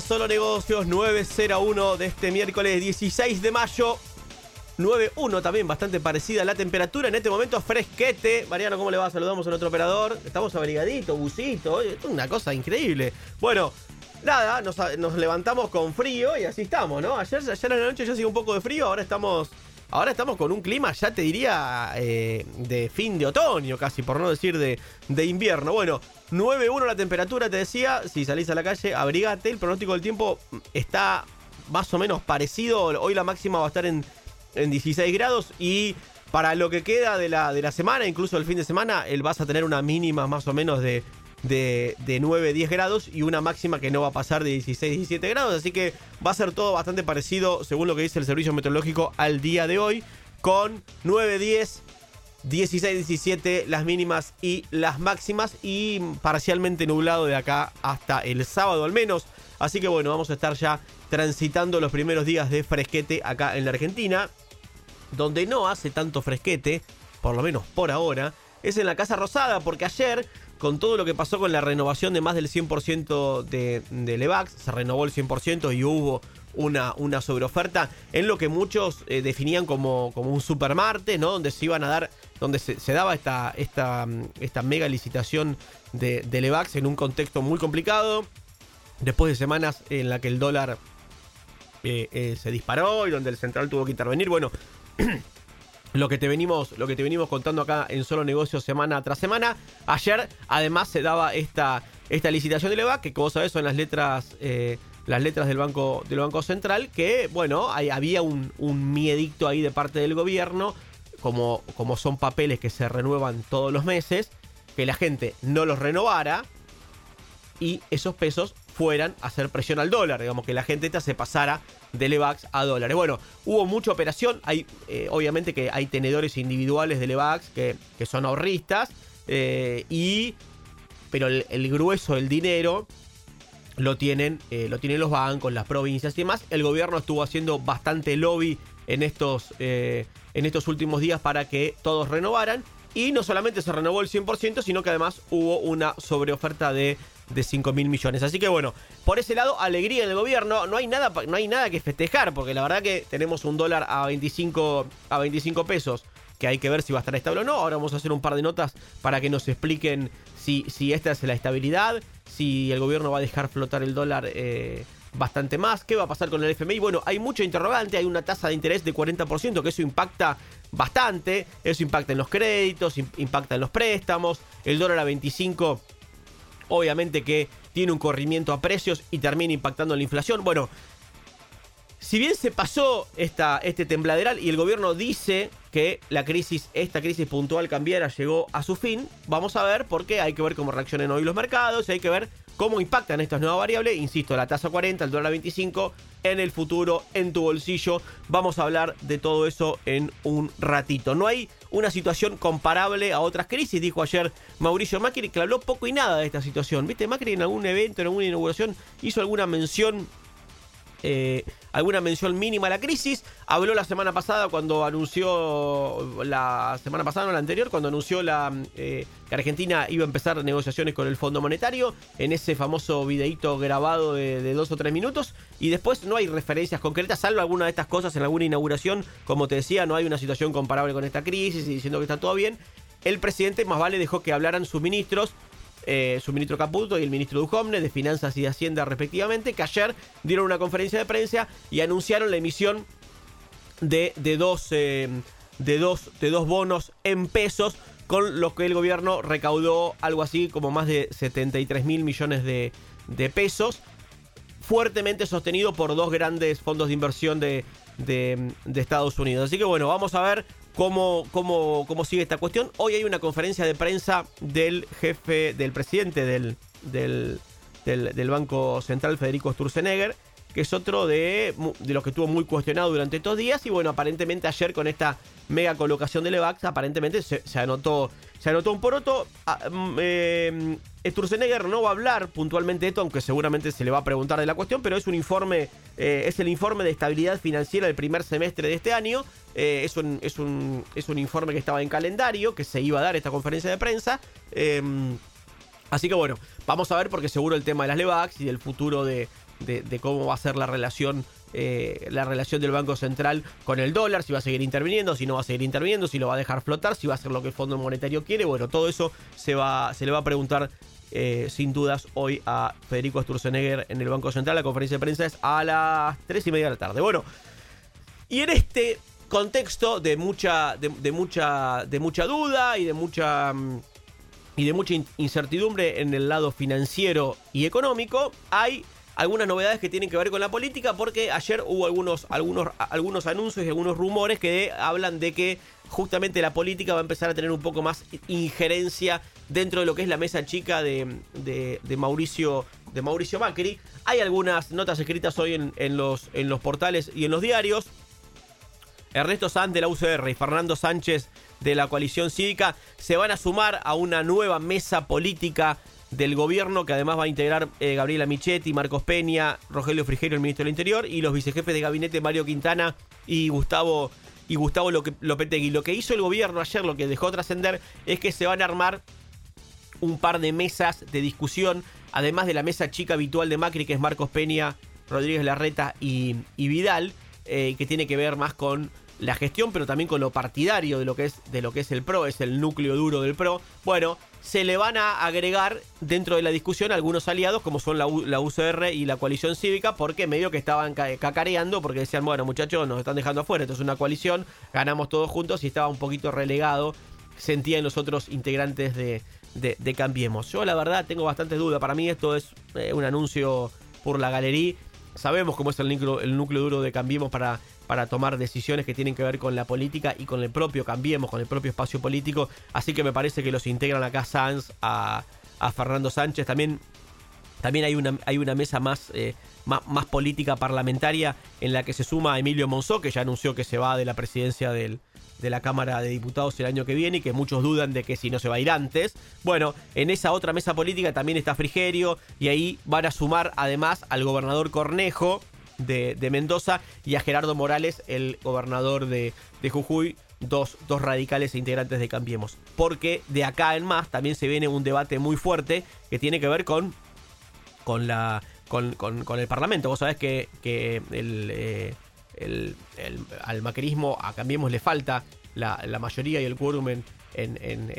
Solo Negocios 901 de este miércoles 16 de mayo. 9.1 también, bastante parecida la temperatura. En este momento fresquete. Mariano, ¿cómo le va? Saludamos a nuestro operador. Estamos abrigaditos, busito. Una cosa increíble. Bueno, nada, nos, nos levantamos con frío y así estamos, ¿no? Ayer, ayer en la noche ya hacía un poco de frío, ahora estamos... Ahora estamos con un clima, ya te diría, eh, de fin de otoño, casi, por no decir de, de invierno. Bueno, 9.1 la temperatura, te decía. Si salís a la calle, abrigate. El pronóstico del tiempo está más o menos parecido. Hoy la máxima va a estar en, en 16 grados y para lo que queda de la, de la semana, incluso el fin de semana, el vas a tener una mínima más o menos de, de, de 9, 10 grados y una máxima que no va a pasar de 16, 17 grados. Así que va a ser todo bastante parecido, según lo que dice el Servicio Meteorológico, al día de hoy, con 9, 10, 16, 17 las mínimas y las máximas y parcialmente nublado de acá hasta el sábado al menos. Así que bueno, vamos a estar ya transitando los primeros días de fresquete acá en la Argentina. Donde no hace tanto fresquete, por lo menos por ahora, es en la Casa Rosada, porque ayer, con todo lo que pasó con la renovación de más del 100% de, de Levax, se renovó el 100% y hubo una, una sobreoferta en lo que muchos eh, definían como, como un supermarte, ¿no? Donde se iban a dar, donde se, daba esta, esta, esta mega licitación de, de Levax en un contexto muy complicado. Después de semanas en la que el dólar eh, eh, se disparó y donde el central tuvo que intervenir. Bueno, lo que te venimos, lo que te venimos contando acá en solo negocios semana tras semana. Ayer, además, se daba esta, esta licitación de Levac, que como sabes son las letras. eh, las letras del Banco, del banco Central, que, bueno, hay- había un, un miedicto ahí de parte del gobierno, como, como son papeles que se renuevan todos los meses, que la gente no los renovara, y esos pesos fueran a hacer presión al dólar, digamos que la gente esta se pasara de Levax a dólares. Bueno, hubo mucha operación, hay eh, obviamente que hay tenedores individuales de Levax que, que son ahorristas, eh, y pero el, grueso del dinero lo tienen, eh, lo tienen los bancos, las provincias y demás. El gobierno estuvo haciendo bastante lobby en estos, en estos últimos días para que todos renovaran. Y no solamente se renovó el 100%, sino que además hubo una sobreoferta de, de 5 mil millones. Así que bueno, por ese lado, alegría en el gobierno. No hay, nada, no hay nada que festejar, porque la verdad que tenemos un dólar a 25, a 25 pesos que hay que ver si va a estar estable o no. Ahora vamos a hacer un par de notas para que nos expliquen si, si esta es la estabilidad, si el gobierno va a dejar flotar el dólar eh, bastante más, qué va a pasar con el FMI. Bueno, hay mucho interrogante, hay una tasa de interés de 40%, que eso impacta bastante, eso impacta en los créditos, im- impacta en los préstamos, el dólar a 25 obviamente que tiene un corrimiento a precios y termina impactando la inflación. Bueno, si bien se pasó esta, este tembladeral y el gobierno dice que la crisis, esta crisis puntual cambiara, llegó a su fin, vamos a ver porque hay que ver cómo reaccionan hoy los mercados, y hay que ver cómo impactan estas nuevas variables, insisto, la tasa 40, el dólar a 25, en el futuro, en tu bolsillo. Vamos a hablar de todo eso en un ratito. No hay una situación comparable a otras crisis, dijo ayer Mauricio Macri, que habló poco y nada de esta situación. ¿Viste? Macri en algún evento, en alguna inauguración, hizo alguna mención eh, alguna mención mínima a la crisis. Habló la semana pasada cuando anunció, la semana pasada, no la anterior, cuando anunció la, eh, que Argentina iba a empezar negociaciones con el Fondo Monetario, en ese famoso videíto grabado de, de dos o tres minutos. Y después no hay referencias concretas, salvo alguna de estas cosas en alguna inauguración. Como te decía, no hay una situación comparable con esta crisis y diciendo que está todo bien. El presidente más vale dejó que hablaran sus ministros eh, su ministro Caputo y el ministro Dujomne de Finanzas y de Hacienda respectivamente, que ayer dieron una conferencia de prensa y anunciaron la emisión de, de dos, eh, de, dos, de dos bonos en pesos con los que el gobierno recaudó algo así como más de 73 mil millones de, de pesos, fuertemente sostenido por dos grandes fondos de inversión de, de, Estados Unidos. Así que bueno, vamos a ver cómo, cómo, cómo sigue esta cuestión. Hoy hay una conferencia de prensa del jefe, del presidente del, del, del, Banco Central, Federico Sturzenegger, que es otro de, de los que estuvo muy cuestionado durante estos días. Y bueno, aparentemente ayer con esta mega colocación de Levax, aparentemente se, anotó, se anotó un poroto. Ah, mm, eh, Sturzenegger no va a hablar puntualmente de esto, aunque seguramente se le va a preguntar de la cuestión, pero es un informe, eh, es el informe de estabilidad financiera del primer semestre de este año. Eh, es, un, es, un, es un informe que estaba en calendario, que se iba a dar esta conferencia de prensa. Em, así que bueno, vamos a ver porque seguro el tema de las Levax y del futuro de, de cómo va a ser la relación eh, la relación del Banco Central con el dólar, si va a seguir interviniendo, si no va a seguir interviniendo, si lo va a dejar flotar, si va a hacer lo que el Fondo Monetario quiere. Bueno, todo eso se, va, se le va a preguntar eh, sin dudas hoy a Federico Sturzenegger en el Banco Central. La conferencia de prensa es a las 3 y media de la tarde. Bueno, y en este contexto de mucha, de, mucha, de mucha duda y de mucha mm, y de mucha incertidumbre en el lado financiero y económico, hay algunas novedades que tienen que ver con la política, porque ayer hubo algunos, algunos, algunos anuncios y algunos rumores que hablan de que justamente la política va a empezar a tener un poco más injerencia dentro de lo que es la mesa chica de, de, Mauricio de Mauricio Macri. Hay algunas notas escritas hoy en, los, en los portales y en los diarios. Ernesto Sanz de la UCR y Fernando Sánchez de la coalición cívica se van a sumar a una nueva mesa política del gobierno, que además va a integrar eh, Gabriela Michetti, Marcos Peña, Rogelio Frigerio, el ministro del Interior, y los vicejefes de gabinete Mario Quintana y Gustavo, y Gustavo Lopetegui. Lo que hizo el gobierno ayer, lo que dejó trascender, es que se van a armar un par de mesas de discusión, además de la mesa chica habitual de Macri, que es Marcos Peña, Rodríguez Larreta y, Vidal, eh, que tiene que ver más con la gestión, pero también con lo partidario de lo que es, de lo que es el PRO, es el núcleo duro del PRO. Bueno, se le van a agregar dentro de la discusión algunos aliados, como son la, UCR y la coalición cívica, porque medio que estaban cacareando, porque decían, bueno, muchachos, nos están dejando afuera, esto es una coalición, ganamos todos juntos y estaba un poquito relegado, sentía en los otros integrantes de, de, Cambiemos. Yo la verdad tengo bastantes dudas, para mí esto es eh, un anuncio por la galería sabemos cómo es el núcleo, duro de Cambiemos para, para tomar decisiones que tienen que ver con la política y con el propio Cambiemos, con el propio espacio político. Así que me parece que los integran acá Sanz, a, Fernando Sánchez. También, también hay, una, hay una mesa más, eh, más, más, política parlamentaria en la que se suma Emilio Monzó, que ya anunció que se va de la presidencia del, de la Cámara de Diputados el año que viene y que muchos dudan de que si no se va a ir antes. Bueno, en esa otra mesa política también está Frigerio y ahí van a sumar además al gobernador Cornejo de, Mendoza y a Gerardo Morales, el gobernador de, Jujuy. Dos, dos, radicales e integrantes de Cambiemos. Porque de acá en más también se viene un debate muy fuerte que tiene que ver con, con, la, con, con, el Parlamento. Vos sabés que, que el, eh, el, al macrismo, a Cambiemos le falta la, mayoría y el quórum en,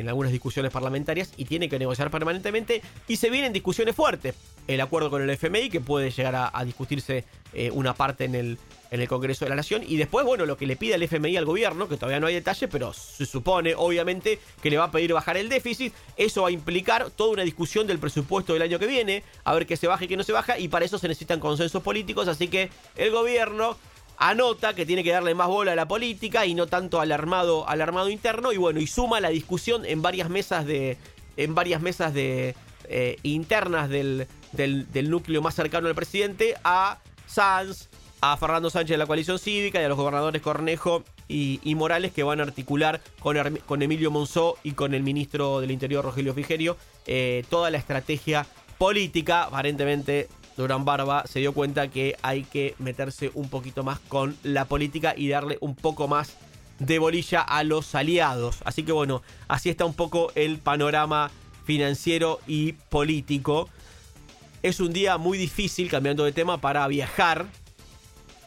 algunas discusiones parlamentarias y tiene que negociar permanentemente y se vienen discusiones fuertes. El acuerdo con el FMI que puede llegar a, discutirse eh, una parte en el, en el Congreso de la Nación y después, bueno, lo que le pide el FMI al gobierno, que todavía no hay detalle, pero se supone obviamente que le va a pedir bajar el déficit, eso va a implicar toda una discusión del presupuesto del año que viene, a ver qué se baja y qué no se baja y para eso se necesitan consensos políticos, así que el gobierno anota que tiene que darle más bola a la política y no tanto al armado, al armado interno. Y bueno, y suma la discusión en varias mesas de. En varias mesas de. Eh, internas del, del, núcleo más cercano al presidente a Sanz, a Fernando Sánchez de la coalición cívica y a los gobernadores Cornejo y, Morales que van a articular con, con, Emilio Monzó y con el ministro del Interior Rogelio Figerio eh, toda la estrategia política aparentemente Durán Barba se dio cuenta que hay que meterse un poquito más con la política y darle un poco más de bolilla a los aliados. Así que bueno, así está un poco el panorama financiero y político. Es un día muy difícil, cambiando de tema, para viajar.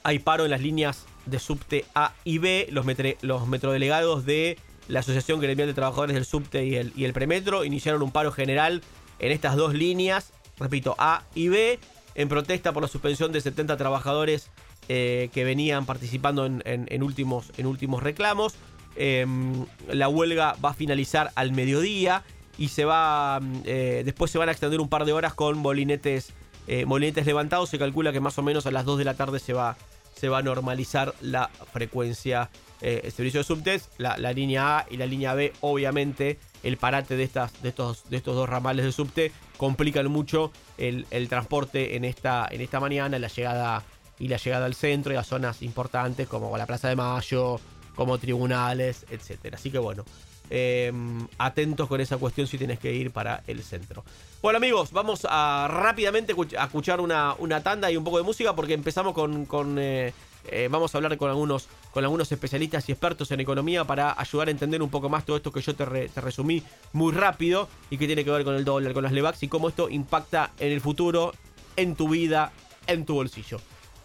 Hay paro en las líneas de subte A y B. Los, los metrodelegados de la Asociación Gremial de Trabajadores del Subte y el, y el Premetro iniciaron un paro general en estas dos líneas, repito, A y B en protesta por la suspensión de 70 trabajadores eh, que venían participando en, últimos, en últimos reclamos. Em, la huelga va a finalizar al mediodía y se va eh, después se van a extender un par de horas con molinetes, eh, levantados. Se calcula que más o menos a las 2 de la tarde se va, se va a normalizar la frecuencia, el servicio de subtes, la, línea A y la línea B, obviamente el parate de, estas, de, estos, de estos dos ramales de subte complican mucho el, transporte en esta, en esta mañana, la llegada y la llegada al centro y a zonas importantes como la Plaza de Mayo, como tribunales, etcétera. Así que bueno, em, atentos con esa cuestión si tienes que ir para el centro. Bueno amigos, vamos a rápidamente a escuchar una, una tanda y un poco de música porque empezamos con... Eh, eh, vamos a hablar con algunos, con algunos especialistas y expertos en economía para ayudar a entender un poco más todo esto que yo te, resumí muy rápido y que tiene que ver con el dólar, con las LEVAX y cómo esto impacta en el futuro, en tu vida, en tu bolsillo.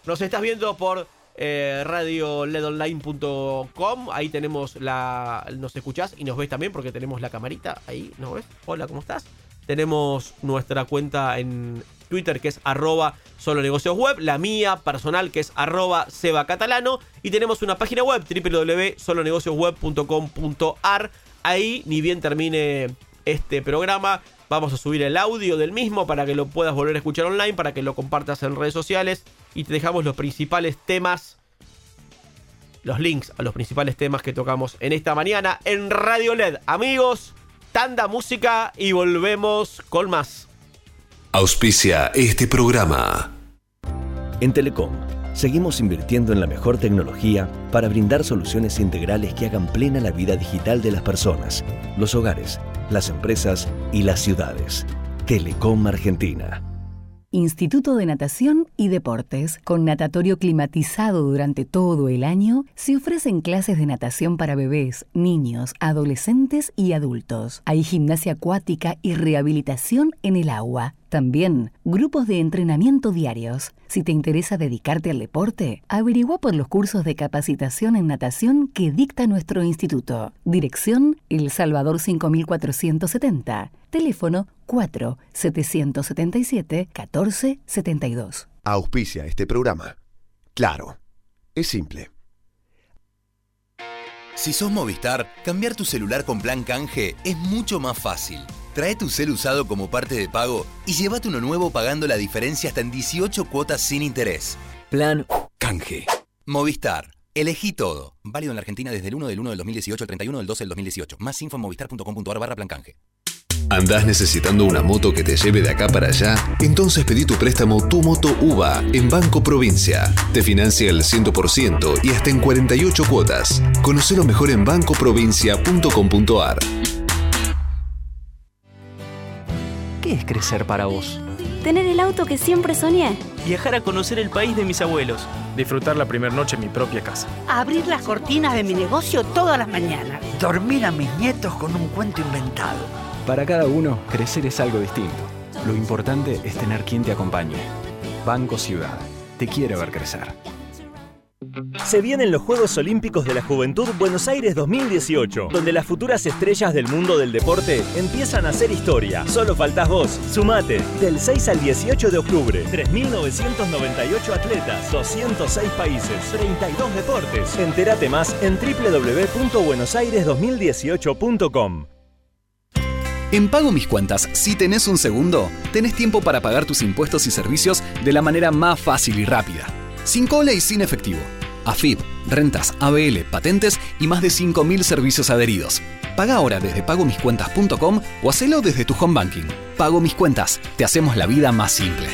Nos estás viendo por eh, radioledonline.com. Ahí tenemos la. Nos escuchás y nos ves también porque tenemos la camarita ahí, ¿nos ves? Hola, ¿cómo estás? Tenemos nuestra cuenta en Twitter que es arroba solo negocios web, la mía personal que es arroba seba catalano y tenemos una página web www.solonegociosweb.com.ar. Ahí, ni bien termine este programa, vamos a subir el audio del mismo para que lo puedas volver a escuchar online, para que lo compartas en redes sociales y te dejamos los principales temas, los links a los principales temas que tocamos en esta mañana en Radio LED. Amigos, tanda música y volvemos con más. Auspicia este programa. En Telecom, seguimos invirtiendo en la mejor tecnología para brindar soluciones integrales que hagan plena la vida digital de las personas, los hogares, las empresas y las ciudades. Telecom Argentina. Instituto de Natación y Deportes, con natatorio climatizado durante todo el año, se ofrecen clases de natación para bebés, niños, adolescentes y adultos. Hay gimnasia acuática y rehabilitación en el agua. También grupos de entrenamiento diarios. Si te interesa dedicarte al deporte, averigua por los cursos de capacitación en natación que dicta nuestro instituto. Dirección El Salvador 5470. Teléfono 4 777 1472. Auspicia este programa. Claro, es simple. Si sos Movistar, cambiar tu celular con plan canje es mucho más fácil. Trae tu cel usado como parte de pago y llévate uno nuevo pagando la diferencia hasta en 18 cuotas sin interés. Plan canje. Movistar. Elegí todo. Válido en la Argentina desde el 1 del 1 del 2018 al 31 del 12 del 2018. Más info en movistar.com.ar barra plan canje. ¿Andás necesitando una moto que te lleve de acá para allá? Entonces pedí tu préstamo Tu Moto UVA en Banco Provincia. Te financia el 100% y hasta en 48 cuotas. Conocelo mejor en bancoprovincia.com.ar. ¿Qué es crecer para vos? Tener el auto que siempre soñé. Viajar a conocer el país de mis abuelos. Disfrutar la primera noche en mi propia casa. Abrir las cortinas de mi negocio todas las mañanas. Dormir a mis nietos con un cuento inventado. Para cada uno, crecer es algo distinto. Lo importante es tener quien te acompañe. Banco Ciudad. Te quiere ver crecer. Se vienen los Juegos Olímpicos de la Juventud Buenos Aires 2018, donde las futuras estrellas del mundo del deporte empiezan a hacer historia. Solo faltás vos. Sumate. Del 6 al 18 de octubre. 3.998 atletas, 206 países, 32 deportes. Entérate más en www.buenosaires2018.com. En Pago Mis Cuentas, si tenés un segundo, tenés tiempo para pagar tus impuestos y servicios de la manera más fácil y rápida. Sin cola y sin efectivo. AFIP, rentas, ABL, patentes y más de 5.000 servicios adheridos. Paga ahora desde pagomiscuentas.com o hacelo desde tu home banking. Pago Mis Cuentas, te hacemos la vida más simple.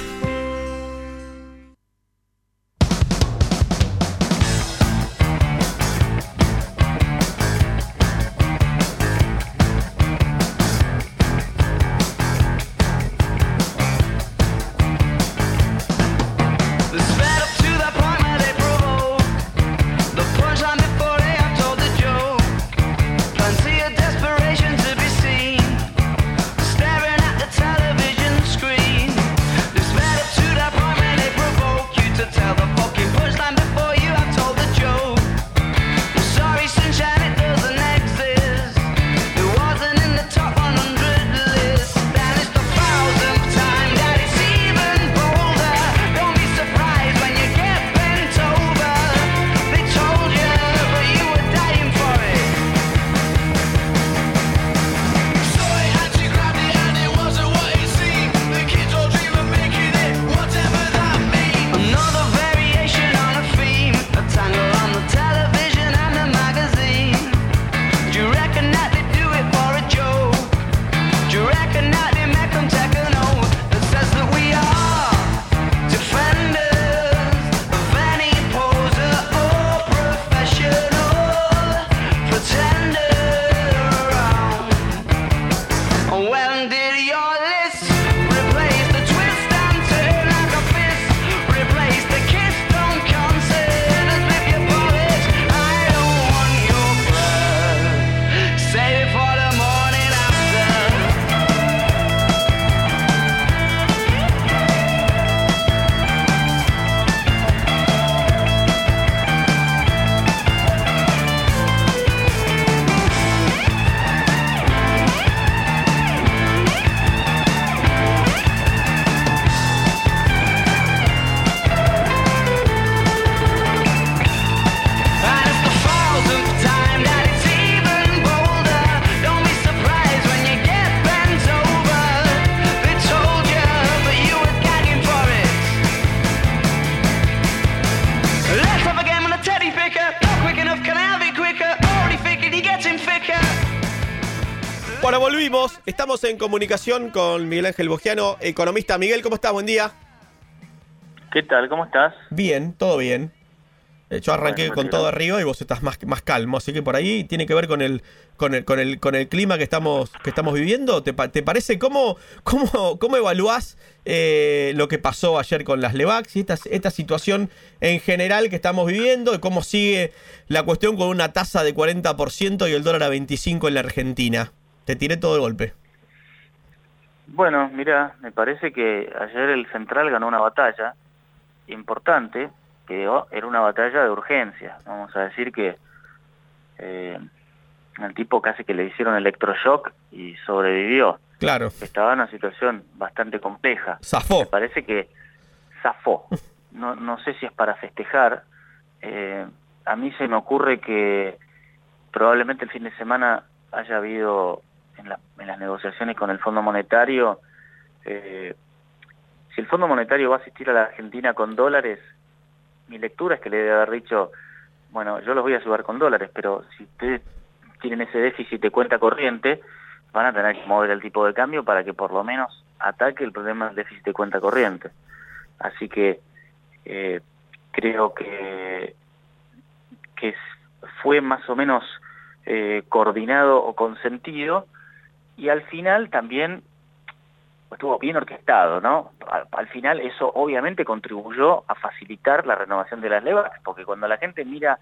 Estamos en comunicación con Miguel Ángel Bogiano, economista. Miguel, ¿cómo estás? Buen día. ¿Qué tal? ¿Cómo estás? Bien, todo bien. Yo arranqué con todo arriba y vos estás más, más calmo, así que por ahí tiene que ver con el con el con el con el clima que estamos que estamos viviendo. ¿Te, pa- te parece cómo cómo cómo evaluás eh, lo que pasó ayer con las Levax y esta esta situación en general que estamos viviendo y cómo sigue la cuestión con una tasa de 40% y el dólar a 25 en la Argentina? Te tiré todo de golpe. Bueno, mira, me parece que ayer el Central ganó una batalla importante, que era una batalla de urgencia. Vamos a decir que eh, el tipo casi que le hicieron electroshock y sobrevivió. Claro. Estaba en una situación bastante compleja. Zafó. Me parece que zafó. No, no sé si es para festejar. Eh, a mí se me ocurre que probablemente el fin de semana haya habido en, la- en las negociaciones con el Fondo Monetario, eh, si el Fondo Monetario va a asistir a la Argentina con dólares, mi lectura es que le debe haber dicho, bueno, yo los voy a ayudar con dólares, pero si ustedes tienen ese déficit de cuenta corriente, van a tener que mover el tipo de cambio para que por lo menos ataque el problema del déficit de cuenta corriente. Así que eh, creo que, fue más o menos eh, coordinado o consentido y al final también estuvo bien orquestado, ¿no? Al, al final eso obviamente contribuyó a facilitar la renovación de las LEVAC, porque cuando la gente mira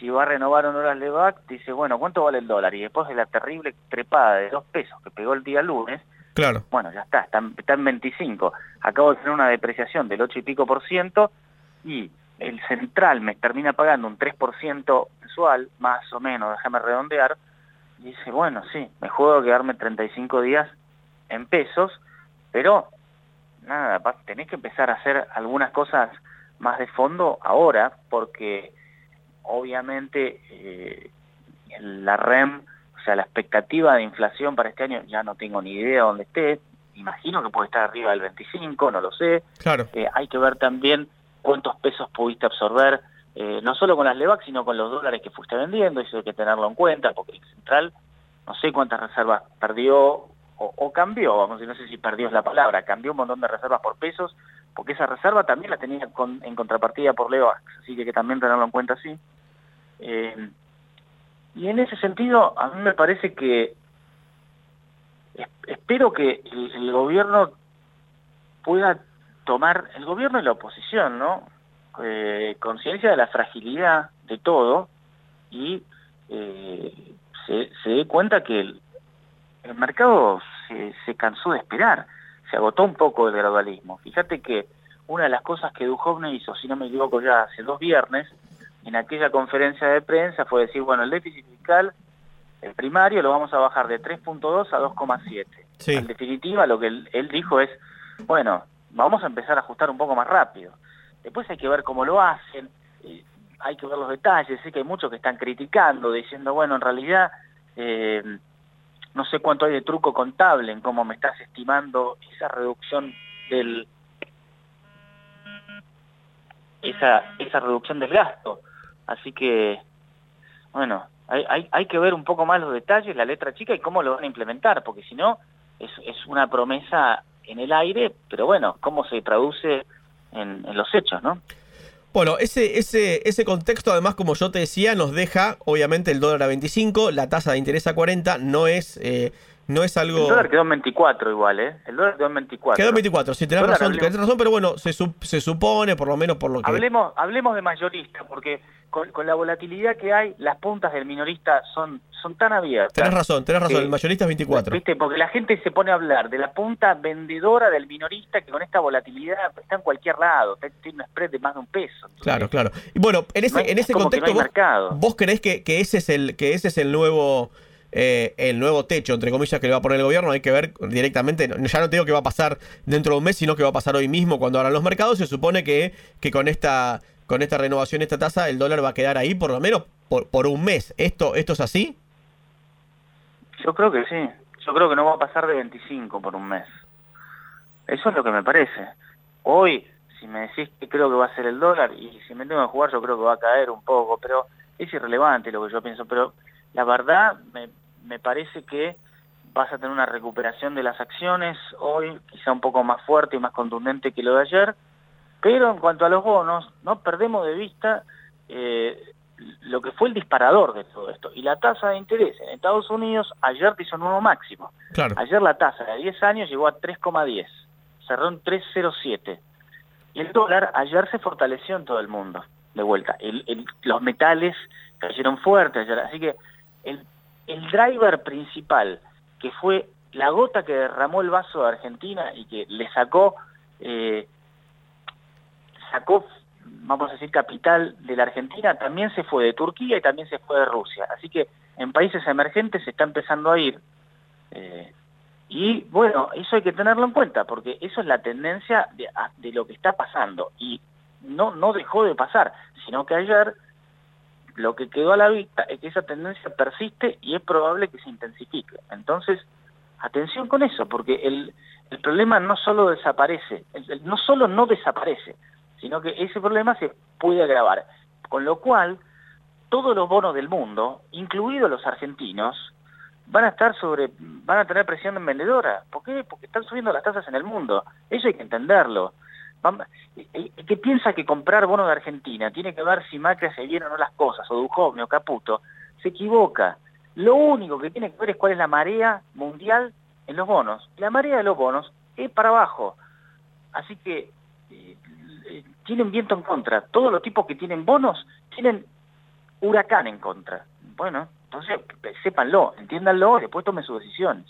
si va a renovar o no las LEVAC, dice, bueno, ¿cuánto vale el dólar? Y después de la terrible trepada de dos pesos que pegó el día lunes, Claro. bueno, ya está, está, en- está en 25. Acabo de tener una depreciación del 8 y pico por ciento y el central me termina pagando un 3% mensual, más o menos, déjame redondear, y dice, bueno, sí, me juego a quedarme 35 días en pesos, pero nada, tenés que empezar a hacer algunas cosas más de fondo ahora, porque obviamente eh, la REM, o sea, la expectativa de inflación para este año, ya no tengo ni idea dónde esté, imagino que puede estar arriba del 25, no lo sé, Claro. eh, hay que ver también cuántos pesos pudiste absorber, eh, no solo con las LEVAC, sino con los dólares que fuiste vendiendo, eso hay que tenerlo en cuenta, porque el central, no sé cuántas reservas perdió o, cambió, vamos a decir, no sé si perdió es la palabra, cambió un montón de reservas por pesos, porque esa reserva también la tenía con- en contrapartida por LEVAC, así que que también tenerlo en cuenta así. Eh, y en ese sentido, a mí me parece que es- espero que el, el gobierno pueda tomar, el gobierno y la oposición, ¿no? Eh, conciencia de la fragilidad de todo y eh, se, se dé cuenta que el, el mercado se, se cansó de esperar, se agotó un poco el gradualismo. Fíjate que una de las cosas que Duhovne hizo, si no me equivoco ya hace dos viernes, en aquella conferencia de prensa fue decir, bueno, el déficit fiscal, el primario, lo vamos a bajar de 3.2 a 2,7. Sí. En definitiva, lo que él, él dijo es, bueno, vamos a empezar a ajustar un poco más rápido. Después hay que ver cómo lo hacen, hay que ver los detalles, sé que hay muchos que están criticando, diciendo, bueno, en realidad eh, no sé cuánto hay de truco contable en cómo me estás estimando esa reducción del esa esa reducción del gasto. Así que, bueno, hay, hay, hay que ver un poco más los detalles, la letra chica y cómo lo van a implementar, porque si no, es, es una promesa en el aire, pero bueno, cómo se traduce en, los hechos, ¿no? Bueno, ese, ese, ese contexto, además, como yo te decía, nos deja, obviamente, el dólar a 25, la tasa de interés a 40, no es, eh, no es algo... El dólar quedó en 24 igual, ¿eh? El dólar quedó en 24. Quedó en 24, sí, tenés razón, hablemos- tenés razón, pero bueno, se, sup- se supone, por lo menos por lo que... Hablemos, hablemos de mayorista, porque con, con la volatilidad que hay, las puntas del minorista son, son tan abiertas. Tenés razón, tenés razón, que- el mayorista es 24. ¿Viste? Porque la gente se pone a hablar de la punta vendedora del minorista que con esta volatilidad está en cualquier lado, tiene un spread de más de un peso. Claro, claro. Y bueno, en ese, No hay- en es ese no contexto, hay vos, vos creés que, que ese es el, que ese es el nuevo, eh, el nuevo techo, entre comillas, que le va a poner el gobierno. Hay que ver directamente, ya no te digo que va a pasar dentro de un mes, sino que va a pasar hoy mismo cuando abran los mercados. Se supone que, que con esta, con esta renovación, esta tasa, el dólar va a quedar ahí por lo menos por, por un mes. ¿Esto, ¿Esto es así? Yo creo que sí. Yo creo que no va a pasar de 25 por un mes. Eso es lo que me parece. Hoy, si me decís que creo que va a ser el dólar, y si me tengo que jugar, yo creo que va a caer un poco, pero es irrelevante lo que yo pienso. Pero la verdad, me, me parece que vas a tener una recuperación de las acciones hoy, quizá un poco más fuerte y más contundente que lo de ayer, pero en cuanto a los bonos, no perdemos de vista eh, lo que fue el disparador de todo esto. Y la tasa de interés en Estados Unidos ayer hizo un nuevo máximo. Ayer la tasa de 10 años llegó a 3,10, cerró en 3,07. Y el dólar ayer se fortaleció en todo el mundo, de vuelta. los metales cayeron fuertes ayer, así que el, el driver principal, que fue la gota que derramó el vaso de Argentina y que le sacó, eh, sacó, vamos a decir, capital de la Argentina, también se fue de Turquía y también se fue de Rusia. Así que en países emergentes se está empezando a ir. Eh, y bueno, eso hay que tenerlo en cuenta, porque eso es la tendencia de, de lo que está pasando. Y no, no dejó de pasar, sino que ayer lo que quedó a la vista es que esa tendencia persiste y es probable que se intensifique. Entonces, atención con eso, porque el, problema no solo desaparece, no solo no desaparece, sino que ese problema se puede agravar. Con lo cual, todos los bonos del mundo, incluidos los argentinos, van a estar sobre, van a tener presión en vendedora. ¿Por qué? Porque están subiendo las tasas en el mundo. Eso hay que entenderlo que piensa que comprar bonos de Argentina tiene que ver si Macri hace bien o no las cosas, o Duhovne o Caputo, se equivoca. Lo único que tiene que ver es cuál es la marea mundial en los bonos. La marea de los bonos es para abajo. Así que eh, eh, tienen viento en contra. Todos los tipos que tienen bonos tienen huracán en contra. Bueno, entonces sépanlo, entiéndanlo y después tomen sus decisiones.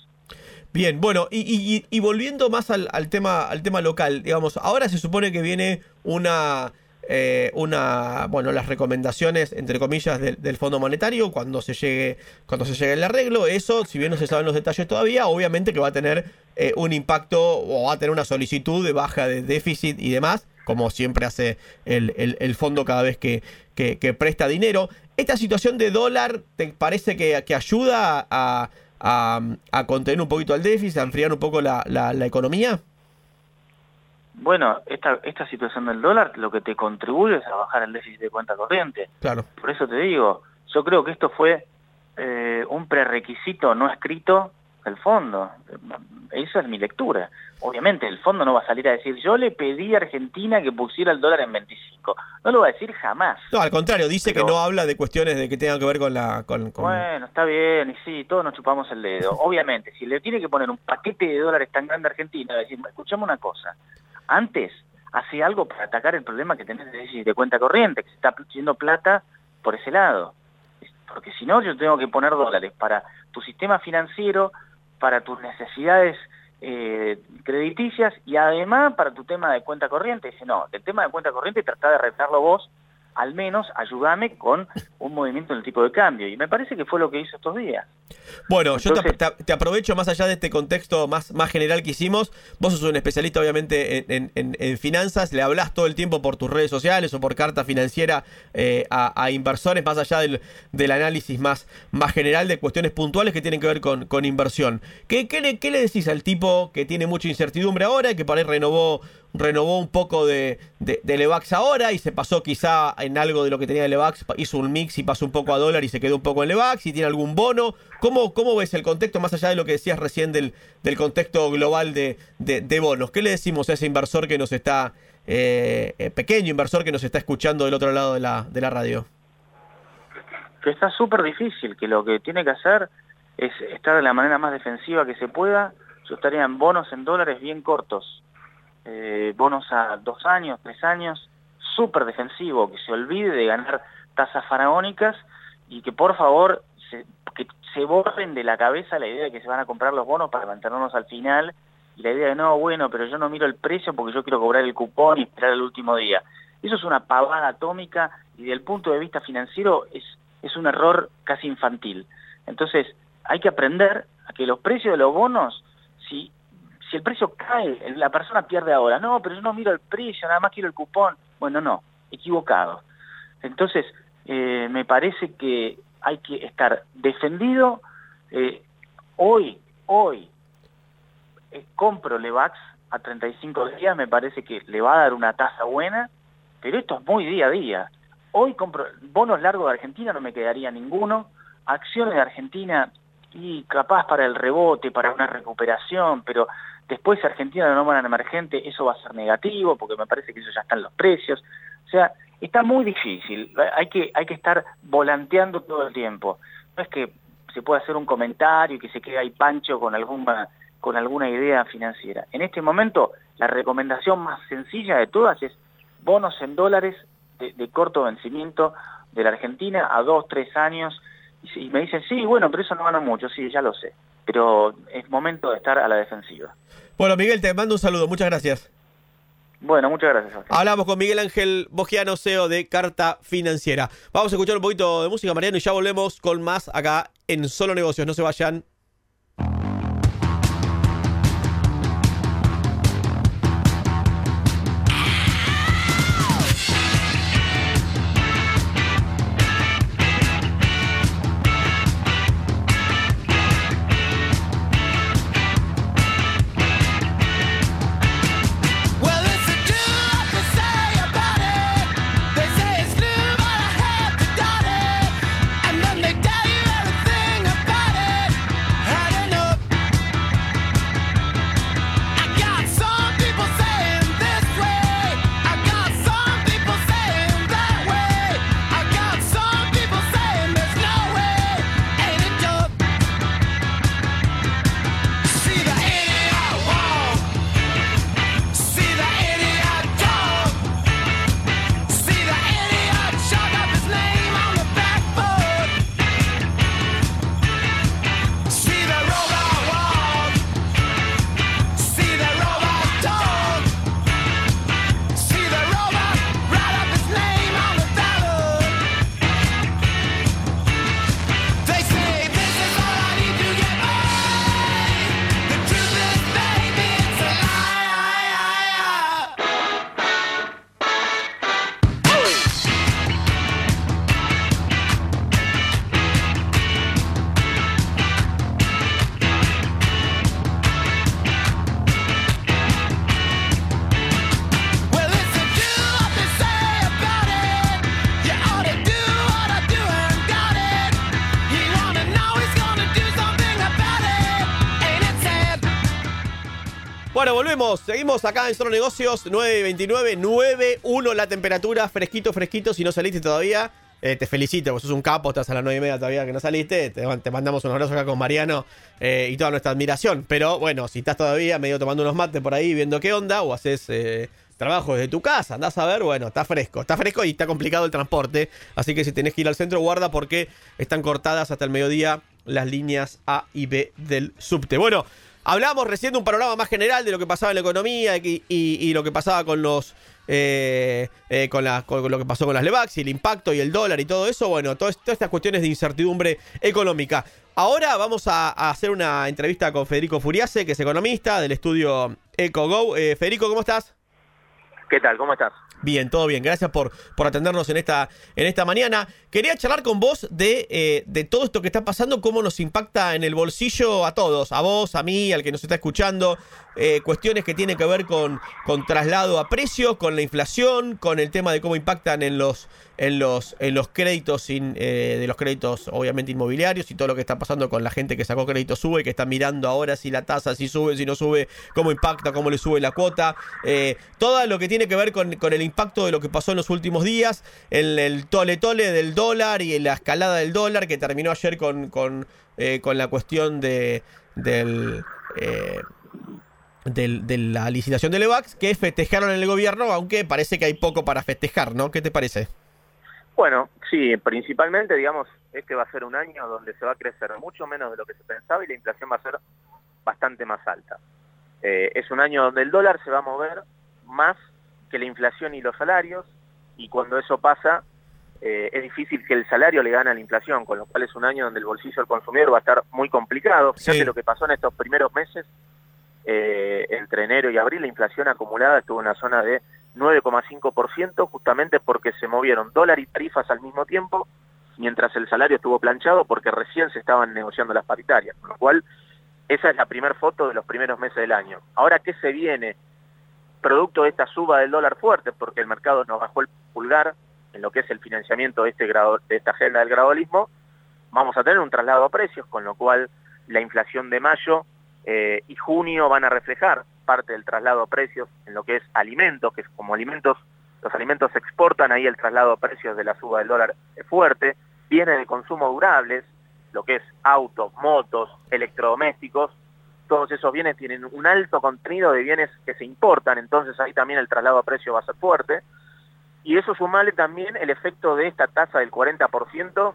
Bien, bueno, y, volviendo más al, tema, al tema local, digamos, ahora se supone que viene una, eh, una bueno, las recomendaciones, entre comillas, del, Fondo Monetario cuando se llegue, cuando se llegue el arreglo. Eso, si bien no se saben los detalles todavía, obviamente que va a tener eh, un impacto o va a tener una solicitud de baja de déficit y demás, como siempre hace el, fondo cada vez que, que, presta dinero. ¿Esta situación de dólar te parece que ayuda a a, contener un poquito el déficit, a enfriar un poco la, la, economía? Bueno, esta, esta situación del dólar lo que te contribuye es a bajar el déficit de cuenta corriente. Claro. Por eso te digo, yo creo que esto fue eh, un prerequisito no escrito del fondo. Esa es mi lectura. Obviamente, el fondo no va a salir a decir, yo le pedí a Argentina que pusiera el dólar en 25. No lo va a decir jamás. No, al contrario, dice que no habla de cuestiones de que tengan que ver con la... Con, Bueno, está bien, y sí, todos nos chupamos el dedo. Obviamente, si le tiene que poner un paquete de dólares tan grande a Argentina, decir, escuchame una cosa, antes hace algo para atacar el problema que tenés de de cuenta corriente, que se está yendo plata por ese lado. Porque si no, yo tengo que poner dólares para tu sistema financiero, para tus necesidades eh, crediticias y además para tu tema de cuenta corriente. Dice, no, el tema de cuenta corriente trata de arreglarlo vos, al menos ayúdame con un movimiento en el tipo de cambio. Y me parece que fue lo que hizo estos días. Bueno, yo te, aprovecho más allá de este contexto más, más general que hicimos. Vos sos un especialista obviamente en, finanzas, le hablas todo el tiempo por tus redes sociales o por carta financiera eh, a, inversores, más allá del, del, análisis más, más general de cuestiones puntuales que tienen que ver con, con inversión. ¿Qué, qué, le, ¿Qué le decís al tipo que tiene mucha incertidumbre ahora y que por ahí renovó renovó un poco de, de, Levax ahora y se pasó quizá en algo de lo que tenía de Levax, hizo un mix y pasó un poco a dólar y se quedó un poco en Levax y tiene algún bono. ¿Cómo, cómo ves el contexto, más allá de lo que decías recién del, del contexto global de, de, bonos? ¿Qué le decimos a ese inversor que nos está, eh, eh, pequeño inversor que nos está escuchando del otro lado de la, de la radio? Que está súper difícil, que lo que tiene que hacer es estar de la manera más defensiva que se pueda. Yo estaría en bonos en dólares bien cortos eh, bonos a dos años, tres años, súper defensivo, que se olvide de ganar tasas faraónicas y que por favor se, que se borren de la cabeza la idea de que se van a comprar los bonos para mantenernos al final y la idea de no, bueno, pero yo no miro el precio porque yo quiero cobrar el cupón y esperar el último día. Eso es una pavada atómica y desde el punto de vista financiero es, es un error casi infantil. Entonces, hay que aprender a que los precios de los bonos, si si el precio cae, la persona pierde ahora. No, pero yo no miro el precio, nada más quiero el cupón. Bueno, no, equivocado. Entonces, eh, me parece que hay que estar defendido. Eh, hoy, hoy, eh, compro Levax a 35 días, me parece que le va a dar una tasa buena, pero esto es muy día a día. Hoy compro bonos largos de Argentina, no me quedaría ninguno. Acciones de Argentina y capaz para el rebote, para una recuperación, pero después si Argentina lo nombran emergente, eso va a ser negativo, porque me parece que eso ya están los precios. O sea, está muy difícil, hay que, hay que estar volanteando todo el tiempo. No es que se pueda hacer un comentario y que se quede ahí pancho con alguna, con alguna idea financiera. En este momento, la recomendación más sencilla de todas es bonos en dólares de corto vencimiento de la Argentina a dos, tres años, y, me dicen, sí, bueno, pero eso no gana mucho, sí, ya lo sé, pero es momento de estar a la defensiva. Bueno, Miguel, te mando un saludo, muchas gracias. Bueno, muchas gracias. Hablamos con Miguel Ángel Bogiano, CEO de Carta Financiera. Vamos a escuchar un poquito de música, Mariano, y ya volvemos con más acá en Solo Negocios. No se vayan. Seguimos acá en Solo Negocios, 9.29, 9.1 la temperatura, fresquito, fresquito. Si no saliste todavía, eh, te felicito, vos sos un capo, estás a las 9 y media todavía que no saliste. Te, mandamos un abrazo acá con Mariano eh, y toda nuestra admiración. Pero bueno, si estás todavía medio tomando unos mates por ahí, viendo qué onda, o haces eh, trabajo desde tu casa, andás a ver, bueno, está fresco. Está fresco y está complicado el transporte. Así que si tenés que ir al centro, guarda porque están cortadas hasta el mediodía las líneas A y B del subte. Bueno. Hablamos recién de un panorama más general de lo que pasaba en la economía y, lo que pasaba con los eh, eh, con, lo que pasó con las Levax y el impacto y el dólar y todo eso. Bueno, todas estas cuestiones de incertidumbre económica. Ahora vamos a, hacer una entrevista con Federico Furiase, que es economista del estudio EcoGo. Eh, Federico, ¿cómo estás? ¿Qué tal? ¿Cómo estás? Bien, todo bien. Gracias por, por atendernos en esta, en esta mañana. Quería charlar con vos de, eh, de todo esto que está pasando, cómo nos impacta en el bolsillo a todos, a vos, a mí, al que nos está escuchando. Eh, cuestiones que tienen que ver con, con traslado a precios, con la inflación, con el tema de cómo impactan en los, en los, en los créditos eh, de los créditos obviamente inmobiliarios y todo lo que está pasando con la gente que sacó crédito sube, que está mirando ahora si la tasa, si sube, si no sube, cómo impacta, cómo le sube la cuota. todo lo que tiene que ver con, con el impacto de lo que pasó en los últimos días, el, el tole tole del dólar y la escalada del dólar que terminó ayer con, con, eh, con la cuestión de, del, eh, del, de la licitación del EVAX que festejaron en el gobierno, aunque parece que hay poco para festejar, ¿no? ¿Qué te parece? Bueno, sí, principalmente, digamos, este va a ser un año donde se va a crecer mucho menos de lo que se pensaba y la inflación va a ser bastante más alta. Eh, es un año donde el dólar se va a mover más que la inflación y los salarios, y cuando eso pasa, eh, es difícil que el salario le gane a la inflación, con lo cual es un año donde el bolsillo del consumidor va a estar muy complicado. Fíjate lo que pasó en estos primeros meses, eh, entre enero y abril, la inflación acumulada estuvo en una zona de 9,5%, justamente porque se movieron dólar y tarifas al mismo tiempo, mientras el salario estuvo planchado porque recién se estaban negociando las paritarias, con lo cual esa es la primera foto de los primeros meses del año. Ahora, ¿qué se viene? Producto de esta suba del dólar fuerte, porque el mercado nos bajó el pulgar en lo que es el financiamiento de, este esta agenda del gradualismo, vamos a tener un traslado a precios, con lo cual la inflación de mayo eh, y junio van a reflejar parte del traslado a precios en lo que es alimentos, que es como alimentos, los alimentos se exportan, ahí el traslado a precios de la suba del dólar fuerte, viene de consumo durables, lo que es autos, motos, electrodomésticos, todos esos bienes tienen un alto contenido de bienes que se importan, entonces ahí también el traslado a precio va a ser fuerte. Y eso sumale también el efecto de esta tasa del 40%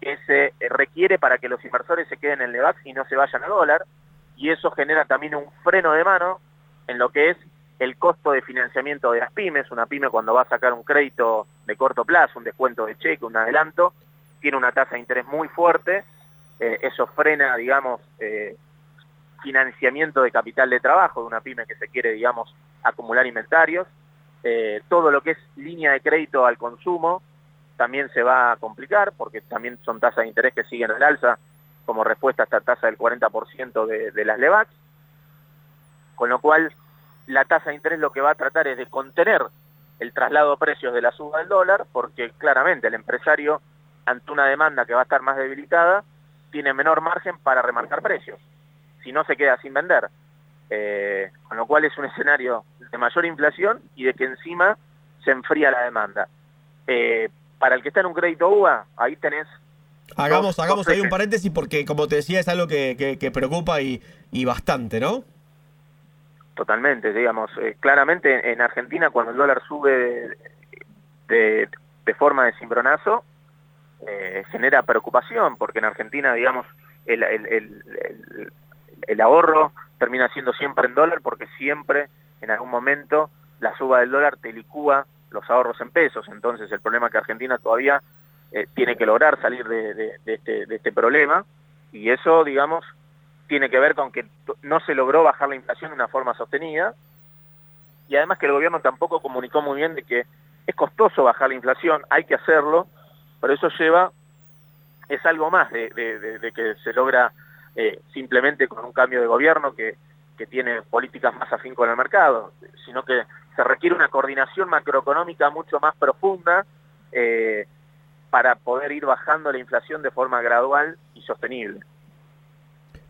que se requiere para que los inversores se queden en el LEVAX y no se vayan a dólar, y eso genera también un freno de mano en lo que es el costo de financiamiento de las pymes. Una pyme cuando va a sacar un crédito de corto plazo, un descuento de cheque, un adelanto, tiene una tasa de interés muy fuerte, eh, eso frena, digamos, eh, financiamiento de capital de trabajo de una pyme que se quiere, digamos, acumular inventarios. Eh, todo lo que es línea de crédito al consumo también se va a complicar porque también son tasas de interés que siguen al alza como respuesta a esta tasa del 40% de, las LEVAX, con lo cual la tasa de interés lo que va a tratar es de contener el traslado de precios de la suba del dólar, porque claramente el empresario, ante una demanda que va a estar más debilitada, tiene menor margen para remarcar precios, si no se queda sin vender. Eh, con lo cual es un escenario de mayor inflación y de que encima se enfría la demanda. Eh, para el que está en un crédito UBA, ahí tenés Hagamos, hagamos ahí un paréntesis porque, como te decía, es algo que, que, preocupa y, y, bastante, ¿no? Totalmente, digamos. Eh, claramente en Argentina cuando el dólar sube de, de, forma de cimbronazo, genera preocupación, porque en Argentina, digamos, el, el, el, el, ahorro termina siendo siempre en dólar porque siempre, en algún momento, la suba del dólar te licúa los ahorros en pesos. Entonces el problema es que Argentina todavía eh, tiene que lograr salir de, este, de, este, problema y eso, digamos, tiene que ver con que no se logró bajar la inflación de una forma sostenida y además que el gobierno tampoco comunicó muy bien de que es costoso bajar la inflación, hay que hacerlo, pero eso lleva, es algo más de, que se logra eh, simplemente con un cambio de gobierno que, que tiene políticas más afín con el mercado, sino que se requiere una coordinación macroeconómica mucho más profunda eh, para poder ir bajando la inflación de forma gradual y sostenible.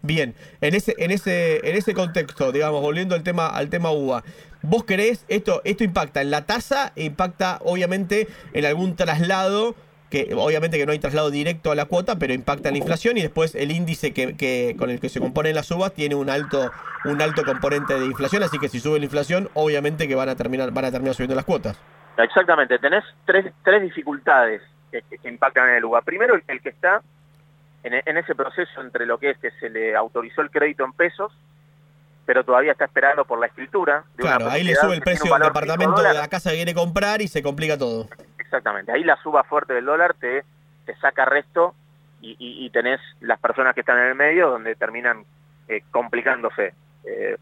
Bien, en ese, en ese, en ese contexto, digamos, volviendo al tema, al tema UVA, ¿vos creés esto, esto impacta en la tasa, impacta obviamente en algún traslado, que obviamente que no hay traslado directo a la cuota, pero impacta en la inflación y después el índice que, que con el que se componen las uvas tiene un alto, un alto componente de inflación, así que si sube la inflación, obviamente que van a terminar, van a terminar subiendo las cuotas. Exactamente, tenés tres, tres dificultades que, impactan en el UBA. Primero, el, que está en, ese proceso entre lo que es que se le autorizó el crédito en pesos, pero todavía está esperando por la escritura. claro, ahí le sube el precio del departamento de la casa que quiere comprar y se complica todo. Exactamente, ahí la suba fuerte del dólar te, te saca resto y, tenés las personas que están en el medio donde terminan eh, complicándose. Eh,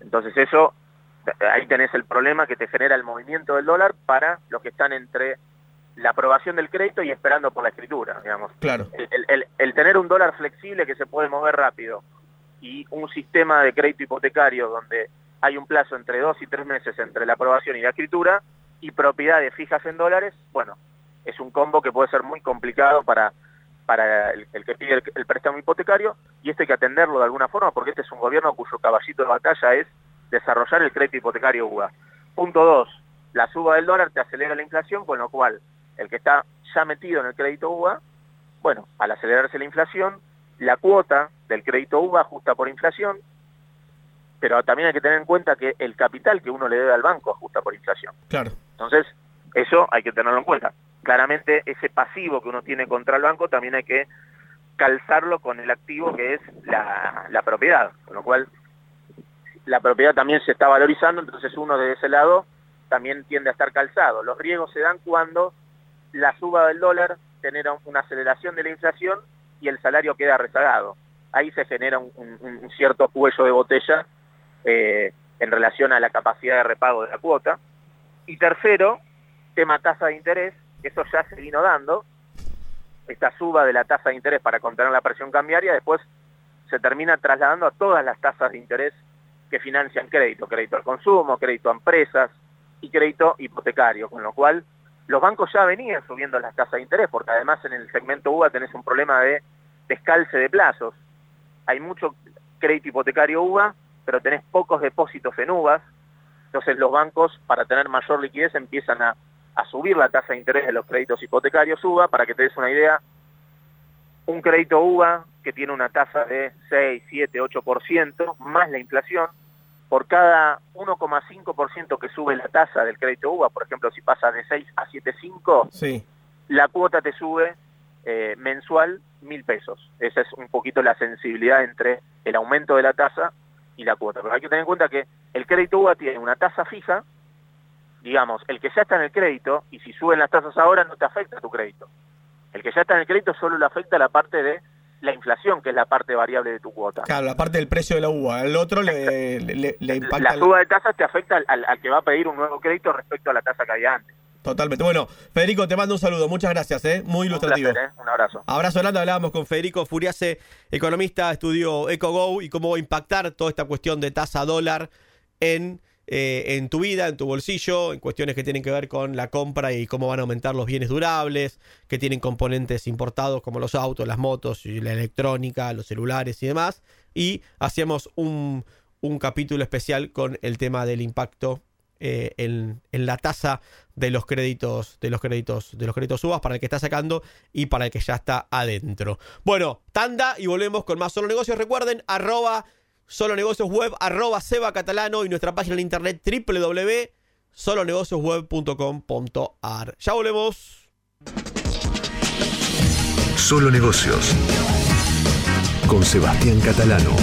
entonces eso, ahí tenés el problema que te genera el movimiento del dólar para los que están entre la aprobación del crédito y esperando por la escritura, digamos. Claro. El, tener un dólar flexible que se puede mover rápido y un sistema de crédito hipotecario donde hay un plazo entre dos y tres meses entre la aprobación y la escritura y propiedades fijas en dólares, bueno, es un combo que puede ser muy complicado para, para el, que pide el, préstamo hipotecario y esto hay que atenderlo de alguna forma porque este es un gobierno cuyo caballito de batalla es desarrollar el crédito hipotecario UBA. Punto dos, la suba del dólar te acelera la inflación, con lo cual el que está ya metido en el crédito UBA, bueno, al acelerarse la inflación, la cuota del crédito UBA ajusta por inflación, pero también hay que tener en cuenta que el capital que uno le debe al banco ajusta por inflación. Claro. Entonces, eso hay que tenerlo en cuenta. Claramente, ese pasivo que uno tiene contra el banco también hay que calzarlo con el activo que es la, propiedad, con lo cual la propiedad también se está valorizando, entonces uno de ese lado también tiende a estar calzado. Los riesgos se dan cuando la suba del dólar genera una aceleración de la inflación y el salario queda rezagado. Ahí se genera un, cierto cuello de botella eh, en relación a la capacidad de repago de la cuota. Y tercero, tema tasa de interés, eso ya se vino dando, esta suba de la tasa de interés para contener la presión cambiaria, después se termina trasladando a todas las tasas de interés que financian crédito, crédito al consumo, crédito a empresas y crédito hipotecario, con lo cual los bancos ya venían subiendo las tasas de interés, porque además en el segmento UBA tenés un problema de descalce de plazos. hay mucho crédito hipotecario UVA, pero tenés pocos depósitos en UVAs, entonces los bancos para tener mayor liquidez empiezan a, a subir la tasa de interés de los créditos hipotecarios UVA, para que te des una idea, un crédito UVA que tiene una tasa de 6, 7, 8%, más la inflación, por cada 1,5% que sube la tasa del crédito UVA, por ejemplo, si pasa de 6 a 7,5, Sí. la cuota te sube eh, mensual mil pesos. Esa es un poquito la sensibilidad entre el aumento de la tasa y la cuota. Pero hay que tener en cuenta que el crédito UVA tiene una tasa fija, digamos, el que ya está en el crédito, y si suben las tasas ahora no te afecta tu crédito. El que ya está en el crédito solo le afecta la parte de la inflación, que es la parte variable de tu cuota. Claro, la parte del precio de la uva. El otro le, le- le impacta. La suba de tasas te afecta al, que va a pedir un nuevo crédito respecto a la tasa que había antes. Totalmente. Bueno, Federico, te mando un saludo. Muchas gracias, ¿eh? Muy Un ilustrativo. placer, ¿eh? Un abrazo. Abrazo grande, hablábamos con Federico Furiase, economista, estudió EcoGo y cómo va a impactar toda esta cuestión de tasa dólar en, eh, en tu vida, en tu bolsillo, en cuestiones que tienen que ver con la compra y cómo van a aumentar los bienes durables, que tienen componentes importados como los autos, las motos y la electrónica, los celulares y demás. Y hacíamos un, un capítulo especial con el tema del impacto eh, en, en la tasa de los créditos de los créditos de los créditos subas para el que está sacando y para el que ya está adentro. Bueno, tanda y volvemos con más solo negocios. Recuerden arroba solo negocios web arroba seba catalano y nuestra página en internet www.solonegociosweb.com.ar. Ya volvemos. Solo negocios. Con Sebastián Catalano.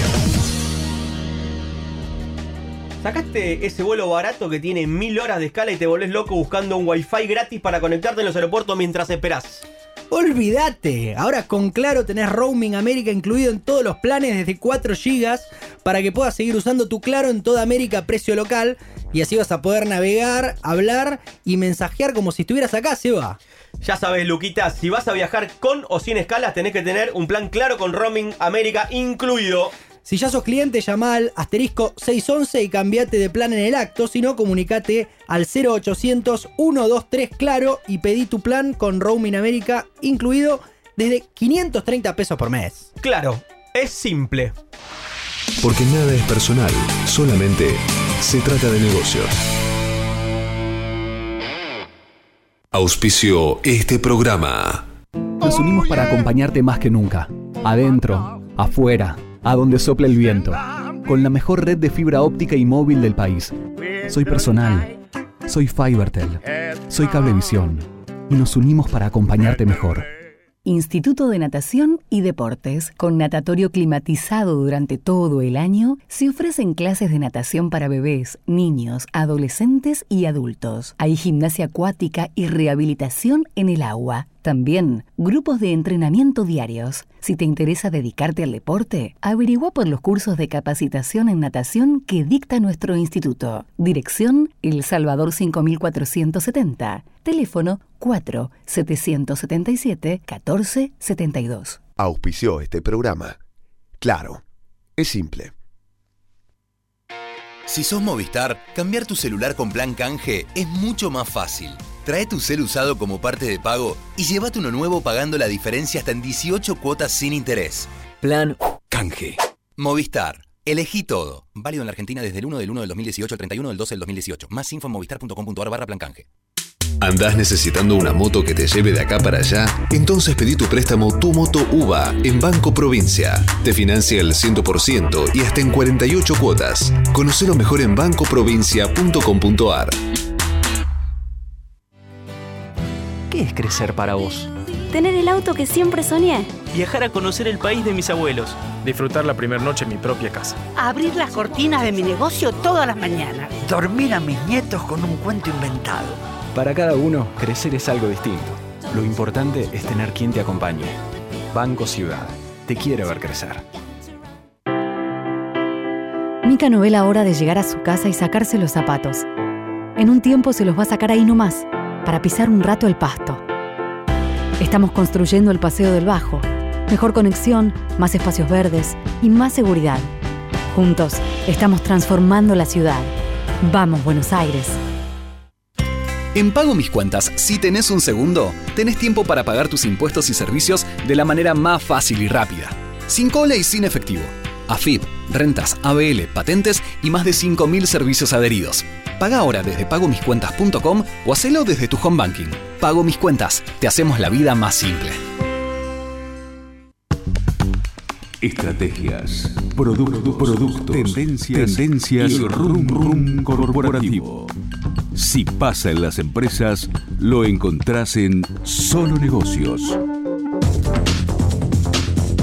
¿Sacaste ese vuelo barato que tiene mil horas de escala y te volvés loco buscando un wifi gratis para conectarte en los aeropuertos mientras esperás? Olvídate, ahora con Claro tenés Roaming América incluido en todos los planes desde 4 GB para que puedas seguir usando tu Claro en toda América a precio local y así vas a poder navegar, hablar y mensajear como si estuvieras acá, Seba. Ya sabes, Luquita, si vas a viajar con o sin escalas, tenés que tener un plan claro con Roaming América incluido. Si ya sos cliente, llama al asterisco 611 y cambiate de plan en el acto. Si no, comunicate al 0800 123 Claro y pedí tu plan con Roaming América incluido desde 530 pesos por mes. Claro, es simple. Porque nada es personal, solamente se trata de negocios. Auspicio este programa. Nos unimos para acompañarte más que nunca. Adentro, afuera, a donde sopla el viento. Con la mejor red de fibra óptica y móvil del país. Soy personal. Soy Fibertel. Soy Cablevisión. Y nos unimos para acompañarte mejor. Instituto de Natación y Deportes, con natatorio climatizado durante todo el año, se ofrecen clases de natación para bebés, niños, adolescentes y adultos. Hay gimnasia acuática y rehabilitación en el agua. También grupos de entrenamiento diarios. Si te interesa dedicarte al deporte, averigua por los cursos de capacitación en natación que dicta nuestro instituto. Dirección El Salvador 5470. Teléfono 4 777 1472. Auspició este programa. Claro, es simple. Si sos Movistar, cambiar tu celular con plan canje es mucho más fácil. Trae tu cel usado como parte de pago y llévate uno nuevo pagando la diferencia hasta en 18 cuotas sin interés. Plan canje. Movistar. Elegí todo. Válido en la Argentina desde el 1 del 1 del 2018 al 31 del 12 del 2018. Más info en movistar.com.ar barra plan canje. ¿Andás necesitando una moto que te lleve de acá para allá? Entonces pedí tu préstamo Tu Moto UVA en Banco Provincia. Te financia el 100% y hasta en 48 cuotas. Conocelo mejor en bancoprovincia.com.ar. ¿Qué es crecer para vos? Tener el auto que siempre soñé. Viajar a conocer el país de mis abuelos. Disfrutar la primera noche en mi propia casa. Abrir las cortinas de mi negocio todas las mañanas. Dormir a mis nietos con un cuento inventado. Para cada uno, crecer es algo distinto. Lo importante es tener quien te acompañe. Banco Ciudad. Te quiere ver crecer. Mica no ve la hora de llegar a su casa y sacarse los zapatos. En un tiempo se los va a sacar ahí nomás, para pisar un rato el pasto. Estamos construyendo el Paseo del Bajo. Mejor conexión, más espacios verdes y más seguridad. Juntos, estamos transformando la ciudad. Vamos, Buenos Aires. En Pago Mis Cuentas, si tenés un segundo, tenés tiempo para pagar tus impuestos y servicios de la manera más fácil y rápida. Sin cola y sin efectivo. AFIP, rentas, ABL, patentes y más de 5.000 servicios adheridos. Paga ahora desde pagomiscuentas.com o hacelo desde tu home banking. Pago Mis Cuentas, te hacemos la vida más simple. Estrategias, productos, productos, tendencias, tendencias y rum rum corporativo. Si pasa en las empresas, lo encontrás en Solo Negocios.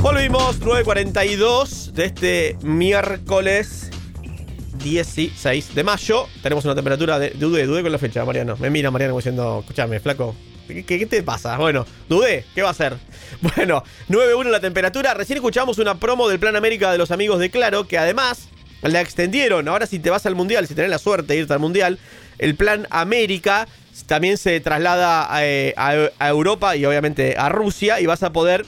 Volvimos 9.42 de este miércoles 16 de mayo. Tenemos una temperatura de. Dudé, dudé con la fecha, Mariano. Me mira Mariano diciendo, escúchame, flaco. ¿Qué, te pasa? Bueno, dudé, ¿qué va a ser? Bueno, 9.1 la temperatura. Recién escuchamos una promo del Plan América de los amigos de Claro, que además la extendieron. Ahora, si te vas al mundial, si tenés la suerte de irte al mundial, el Plan América también se traslada eh, a Europa y obviamente a Rusia y vas a poder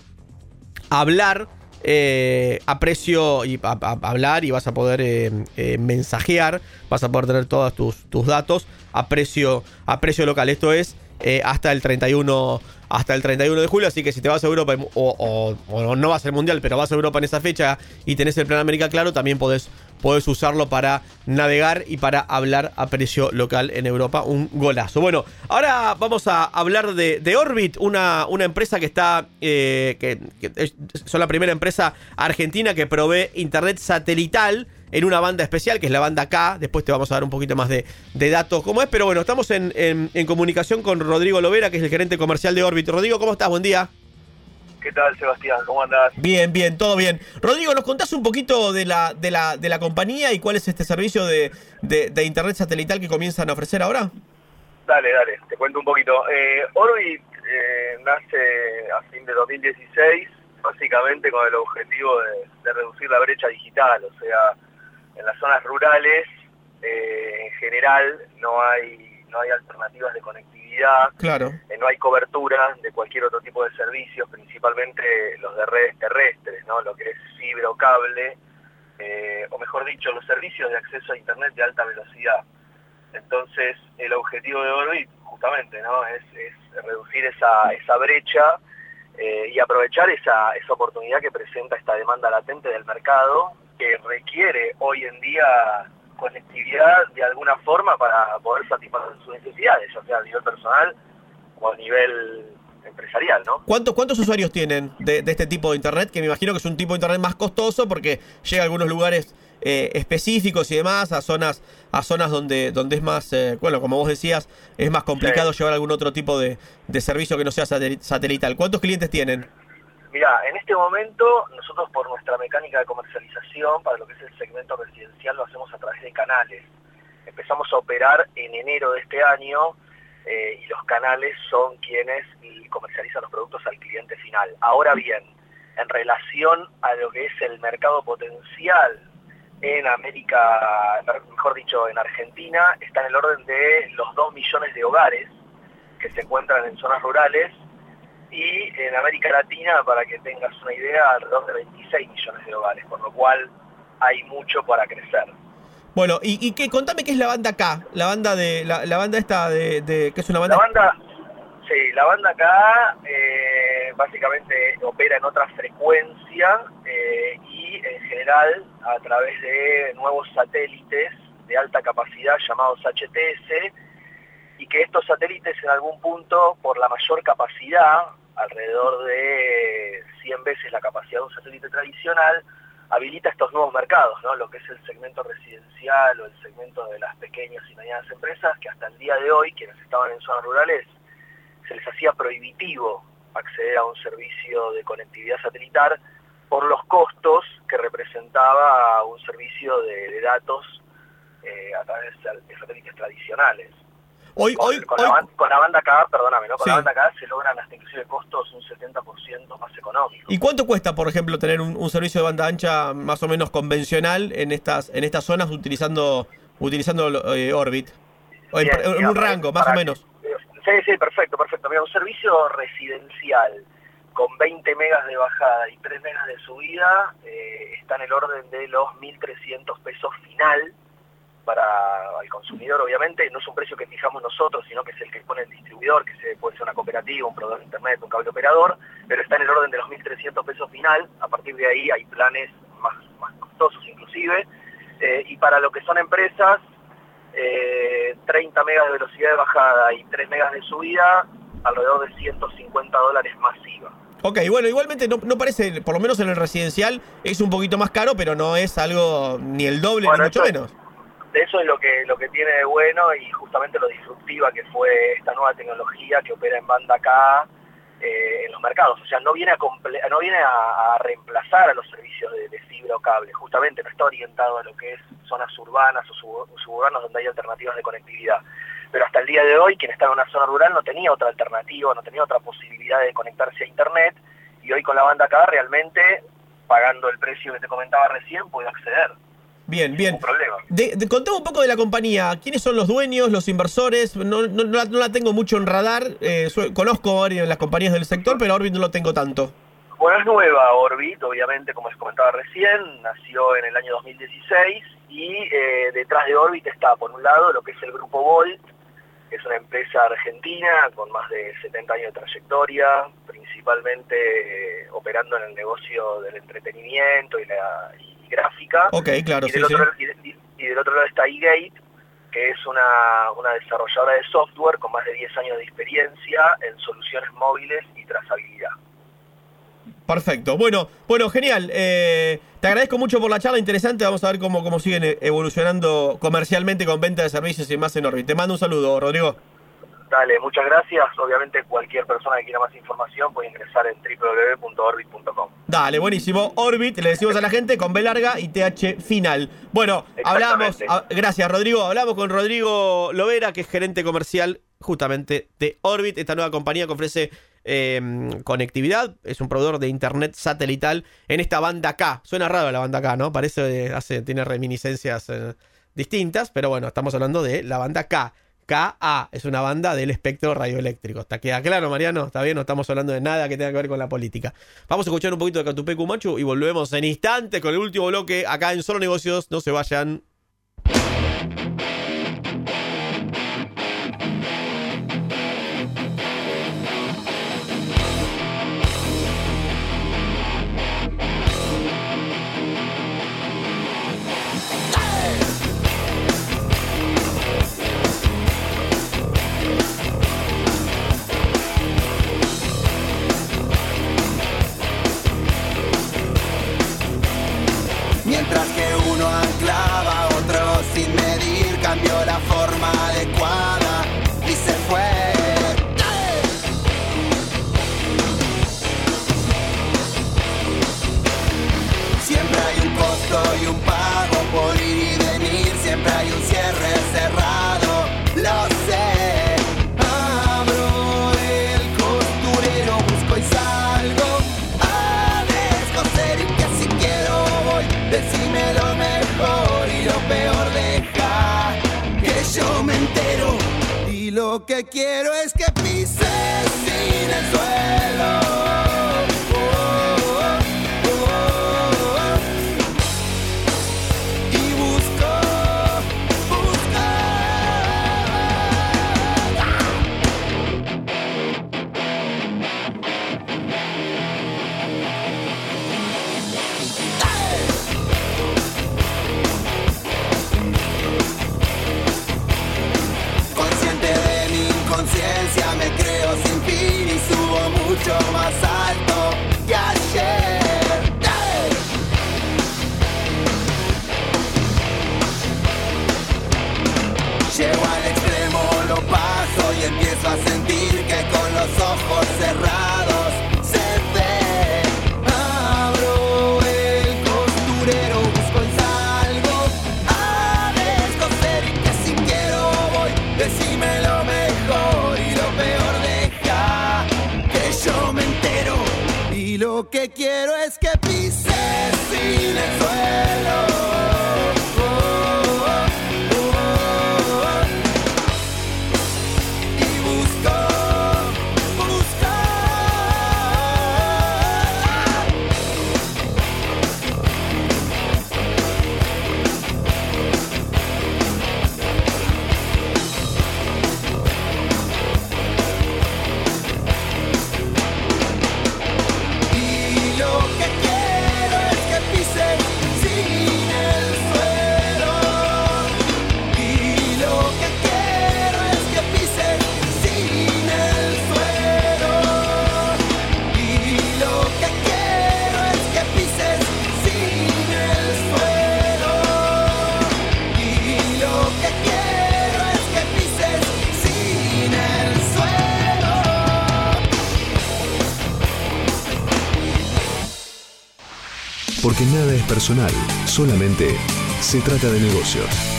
hablar eh, a precio y hablar y vas a poder eh, eh, mensajear, vas a poder tener todos tus, tus datos a precio a precio local. Esto es eh, hasta el 31 hasta el 31 de julio, así que si te vas a Europa o, o- no vas al mundial, pero vas a Europa en esa fecha y tenés el plan América claro, también podés podés usarlo para navegar y para hablar a precio local en Europa. Un golazo. Bueno, ahora vamos a hablar de, Orbit, una, una empresa que está. eh, que, que es- son la primera empresa argentina que provee internet satelital en una banda especial, que es la banda K. Después te vamos a dar un poquito más de, de datos cómo es. Pero bueno, estamos en, en- en comunicación con Rodrigo Lovera, que es el gerente comercial de Orbit. Rodrigo, ¿cómo estás? Buen día. ¿Qué tal, Sebastián? ¿Cómo andás? Bien, bien, todo bien. Rodrigo, ¿nos contás un poquito de la, de la, de la compañía y cuál es este servicio de, de- de internet satelital que comienzan a ofrecer ahora? Dale, dale, te cuento un poquito. Eh, Orbit eh, nace a fin de 2016, básicamente con el objetivo de, de reducir la brecha digital, o sea, en las zonas rurales, eh, en general, no hay no hay alternativas de conectividad, Claro. eh, no hay cobertura de cualquier otro tipo de servicios, principalmente los de redes terrestres, ¿no? lo que es fibra o cable, eh, o mejor dicho, los servicios de acceso a Internet de alta velocidad. Entonces, el objetivo de Orbit, justamente, ¿no? es, es reducir esa, esa brecha eh, y aprovechar esa, esa oportunidad que presenta esta demanda latente del mercado, que requiere hoy en día conectividad de alguna forma para poder satisfacer sus necesidades, ya sea a nivel personal o a nivel empresarial, ¿no? ¿Cuántos, ¿Cuántos usuarios tienen de, de este tipo de internet? Que me imagino que es un tipo de internet más costoso porque llega a algunos lugares eh, específicos y demás, a zonas, a zonas donde, donde es más, eh, bueno, como vos decías, es más complicado llevar algún otro tipo de, de servicio que no sea sateli- satelital. ¿Cuántos clientes tienen? Mira, en este momento nosotros por nuestra mecánica de comercialización para lo que es el segmento residencial lo hacemos a través de canales. Empezamos a operar en enero de este año eh, y los canales son quienes comercializan los productos al cliente final. Ahora bien, en relación a lo que es el mercado potencial en América, mejor dicho, en Argentina, está en el orden de los 2 millones de hogares que se encuentran en zonas rurales y en América Latina, para que tengas una idea, alrededor de 26 millones de hogares, por lo cual hay mucho para crecer. Bueno, y, y que contame qué es la banda K, la banda de, la, la banda esta de, de- que es una banda. La banda, sí, la banda acá eh, básicamente opera en otra frecuencia eh, y en general a través de nuevos satélites de alta capacidad llamados HTS y que estos satélites en algún punto por la mayor capacidad, alrededor de 100 veces la capacidad de un satélite tradicional, habilita estos nuevos mercados, ¿no? lo que es el segmento residencial o el segmento de las pequeñas y medianas empresas, que hasta el día de hoy, quienes estaban en zonas rurales, se les hacía prohibitivo acceder a un servicio de conectividad satelital por los costos que representaba un servicio de, datos eh, a través de satélites tradicionales. Hoy, con, hoy, con hoy- la, ban- con la banda acá, perdóname, ¿no? con Sí. la banda acá se logran hasta inclusive costos un 70% más económicos. ¿Y cuánto cuesta, por ejemplo, tener un, un servicio de banda ancha más o menos convencional en estas, en estas zonas utilizando, utilizando eh, Orbit? O en, Bien, en un rango, más o menos. Sí, sí, perfecto, perfecto. Mira, un servicio residencial con 20 megas de bajada y 3 megas de subida eh, está en el orden de los 1.300 pesos final para el consumidor, obviamente, no es un precio que fijamos nosotros, sino que es el que pone el distribuidor, que se, puede ser una cooperativa, un proveedor de internet, un cable operador, pero está en el orden de los 1.300 pesos final, a partir de ahí hay planes más, más costosos inclusive, eh, y para lo que son empresas, eh, 30 megas de velocidad de bajada y 3 megas de subida, alrededor de 150 dólares masiva. Ok, bueno, igualmente no, no, parece, por lo menos en el residencial, es un poquito más caro, pero no es algo ni el doble ni mucho menos eso es lo que, lo que tiene de bueno y justamente lo disruptiva que fue esta nueva tecnología que opera en banda K eh, en los mercados. O sea, no viene a, no viene a, reemplazar a los servicios de, fibra o cable, justamente no está orientado a lo que es zonas urbanas o suburbanas donde hay alternativas de conectividad. Pero hasta el día de hoy, quien está en una zona rural no tenía otra alternativa, no tenía otra posibilidad de conectarse a Internet y hoy con la banda K realmente, pagando el precio que te comentaba recién, puede acceder. Bien, bien. De, contame un poco de la compañía. ¿Quiénes son los dueños, los inversores? No, no, la, tengo mucho en radar. Eh, conozco varias de las compañías del sector, pero Orbit no lo tengo tanto. Bueno, es nueva Orbit, obviamente, como les comentaba recién. Nació en el año 2016 y eh, detrás de Orbit está, por un lado, lo que es el grupo Volt, que es una empresa argentina con más de 70 años de trayectoria, principalmente eh, operando en el negocio del entretenimiento y la gráfica. Ok, claro, y del, otro, Y, del otro lado está eGate, que es una, una desarrolladora de software con más de 10 años de experiencia en soluciones móviles y trazabilidad. Perfecto. Bueno, bueno, genial. Eh, te agradezco mucho por la charla interesante. Vamos a ver cómo, cómo siguen evolucionando comercialmente con venta de servicios y más en Orbit. Te mando un saludo, Rodrigo. Dale, muchas gracias. Obviamente cualquier persona que quiera más información puede ingresar en www.orbit.com. Dale, buenísimo. Orbit, le decimos a la gente con B larga y TH final. Bueno, hablamos, gracias Rodrigo, hablamos con Rodrigo Lovera, que es gerente comercial justamente de Orbit, esta nueva compañía que ofrece em, conectividad, es un proveedor de internet satelital en esta banda K. Suena raro la banda K, ¿no? Parece, hace, tiene reminiscencias eh, distintas, pero bueno, estamos hablando de la banda K. KA es una banda del espectro radioeléctrico. ¿Está queda claro, Mariano? Está bien, no estamos hablando de nada que tenga que ver con la política. Vamos a escuchar un poquito de Catupecu Machu y volvemos en instantes con el último bloque acá en Solo Negocios. No se vayan. Personal, solamente se trata de negocios.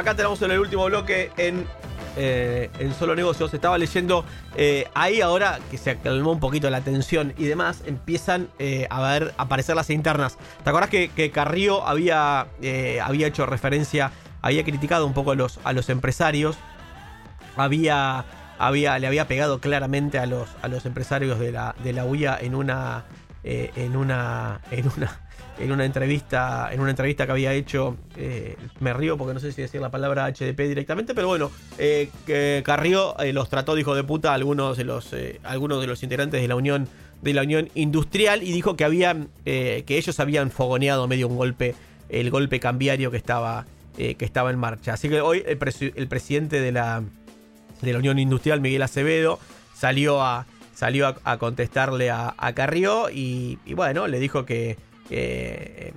Acá tenemos en el último bloque en, eh, en Solo Negocios. Estaba leyendo eh, ahí ahora que se calmó un poquito la tensión y demás, empiezan eh, a ver aparecer las internas. ¿Te acordás que, que Carrió había, había hecho referencia, había criticado un poco a los, a los empresarios? Había, había, le había pegado claramente a los, a los empresarios de la, de la UIA en una. en una. en una. En una entrevista. En una entrevista que había hecho. eh, me río porque no sé si decir la palabra HDP directamente. Pero bueno. eh, que Carrió eh, los trató de hijo de puta a algunos de los. algunos de los integrantes de la Unión. De la Unión Industrial. Y dijo que que ellos habían fogoneado medio un golpe. El golpe cambiario que estaba. que estaba en marcha. Así que hoy el, presi- el presidente de la de la Unión Industrial, Miguel Acevedo, salió a, salió a, contestarle a, Carrió y bueno, le dijo que... eh,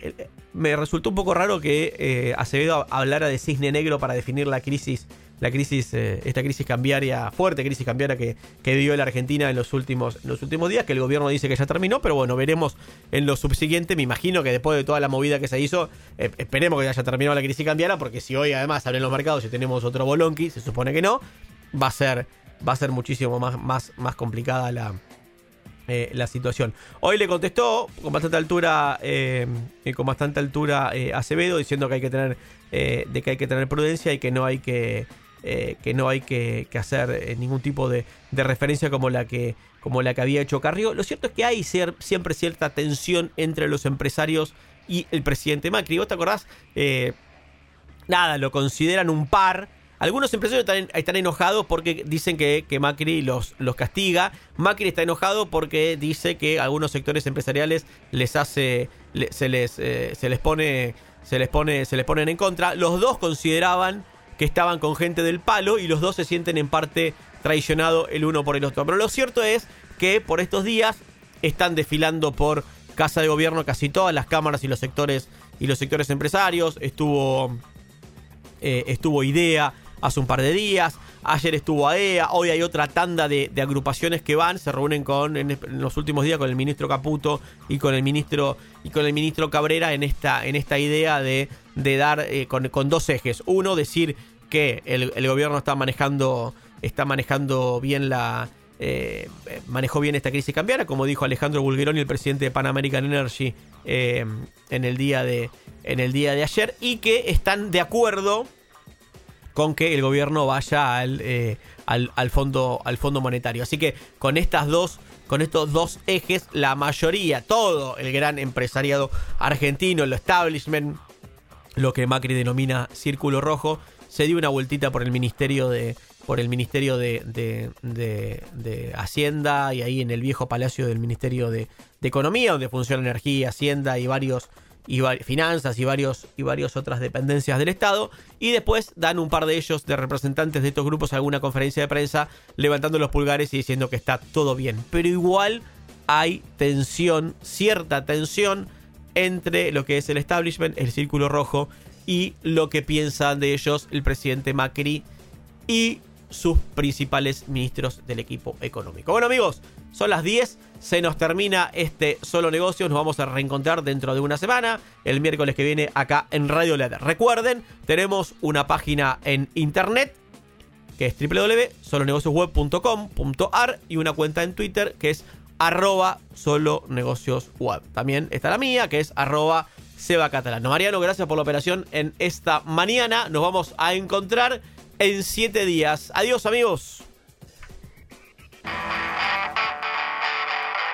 eh, me resultó un poco raro que eh, Acevedo hablara de cisne negro para definir la crisis, la crisis, esta crisis cambiaria, fuerte crisis cambiaria que, que vivió la Argentina en los últimos, los últimos días, que el gobierno dice que ya terminó, pero bueno, veremos en lo subsiguiente. Me imagino que después de toda la movida que se hizo, esperemos que ya haya terminado la crisis cambiaria, porque si hoy además abren los mercados y tenemos otro bolonqui, se supone que no, va a ser, va a ser muchísimo más, más, más complicada la, eh, la situación. Hoy le contestó con bastante altura, eh, con bastante altura eh, Acevedo, diciendo que hay que tener, eh, de que hay que tener prudencia y que no hay que, que no hay que, hacer ningún tipo de, de referencia como la que, como la que había hecho Carrió. Lo cierto es que hay cier- siempre cierta tensión entre los empresarios y el presidente Macri. ¿Vos te acordás? Nada, lo consideran un par. Algunos empresarios están, enojados porque dicen que, que Macri los, los castiga. Macri está enojado porque dice que algunos sectores empresariales les hace. se, les, eh, se les pone. Se les pone. Se les ponen en contra. Los dos consideraban que estaban con gente del palo y los dos se sienten en parte traicionados el uno por el otro. Pero lo cierto es que por estos días están desfilando por Casa de Gobierno casi todas las cámaras y los sectores y los sectores empresarios. Estuvo eh, estuvo IDEA hace un par de días. Ayer estuvo AEA. Hoy hay otra tanda de, agrupaciones que van. Se reúnen con en, los últimos días con el ministro Caputo y con el ministro y con el ministro Cabrera en esta, en esta idea de, de dar eh, con, con dos ejes. Uno, decir que el, el gobierno está manejando. Está manejando bien la. eh, manejó bien esta crisis cambiaria, como dijo Alejandro Bulgeroni, el presidente de Pan American Energy, eh, en, el día de, en el día de ayer, y que están de acuerdo con que el gobierno vaya al, eh, al, al fondo, al fondo monetario. Así que con estas dos, con estos dos ejes, la mayoría, todo el gran empresariado argentino, el establishment, lo que Macri denomina círculo rojo, se dio una vueltita por el ministerio de por el ministerio de, de- de- Hacienda y ahí en el viejo palacio del ministerio de, de Economía donde funciona energía, Hacienda y varios y finanzas y varios y varias otras dependencias del Estado y después dan un par de ellos de representantes de estos grupos a alguna conferencia de prensa levantando los pulgares y diciendo que está todo bien, pero igual hay tensión, cierta tensión entre lo que es el establishment, el círculo rojo, y lo que piensan de ellos el presidente Macri y sus principales ministros del equipo económico. Bueno amigos, son las 10, se nos termina este solo negocios, nos vamos a reencontrar dentro de una semana, el miércoles que viene acá en Radio LED. Recuerden, tenemos una página en internet que es www.solonegociosweb.com.ar y una cuenta en Twitter que es arroba solonegociosweb. También está la mía que es arroba Seba Catalano. Mariano, gracias por la operación en esta mañana. Nos vamos a encontrar en siete días. Adiós amigos.